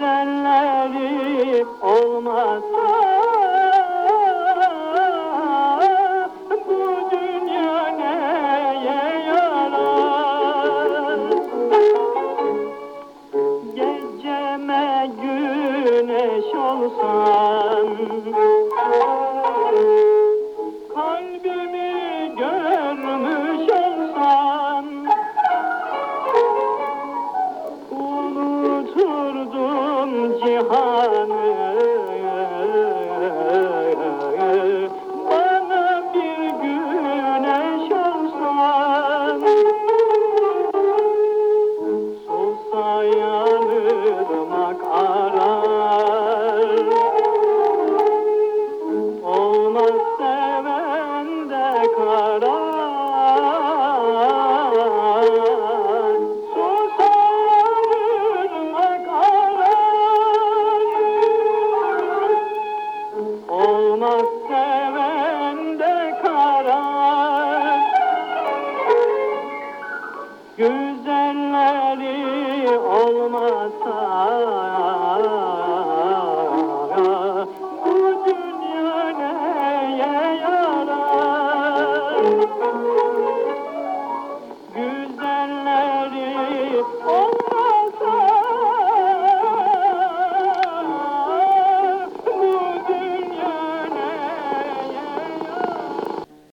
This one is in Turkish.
güzelleri olmasa bu dünya neye yarar? Geceme güneş olsan cihanı. Olmaz seven de kara. Güzelleri olmasa Bu dünya neye yarar? Güzelleri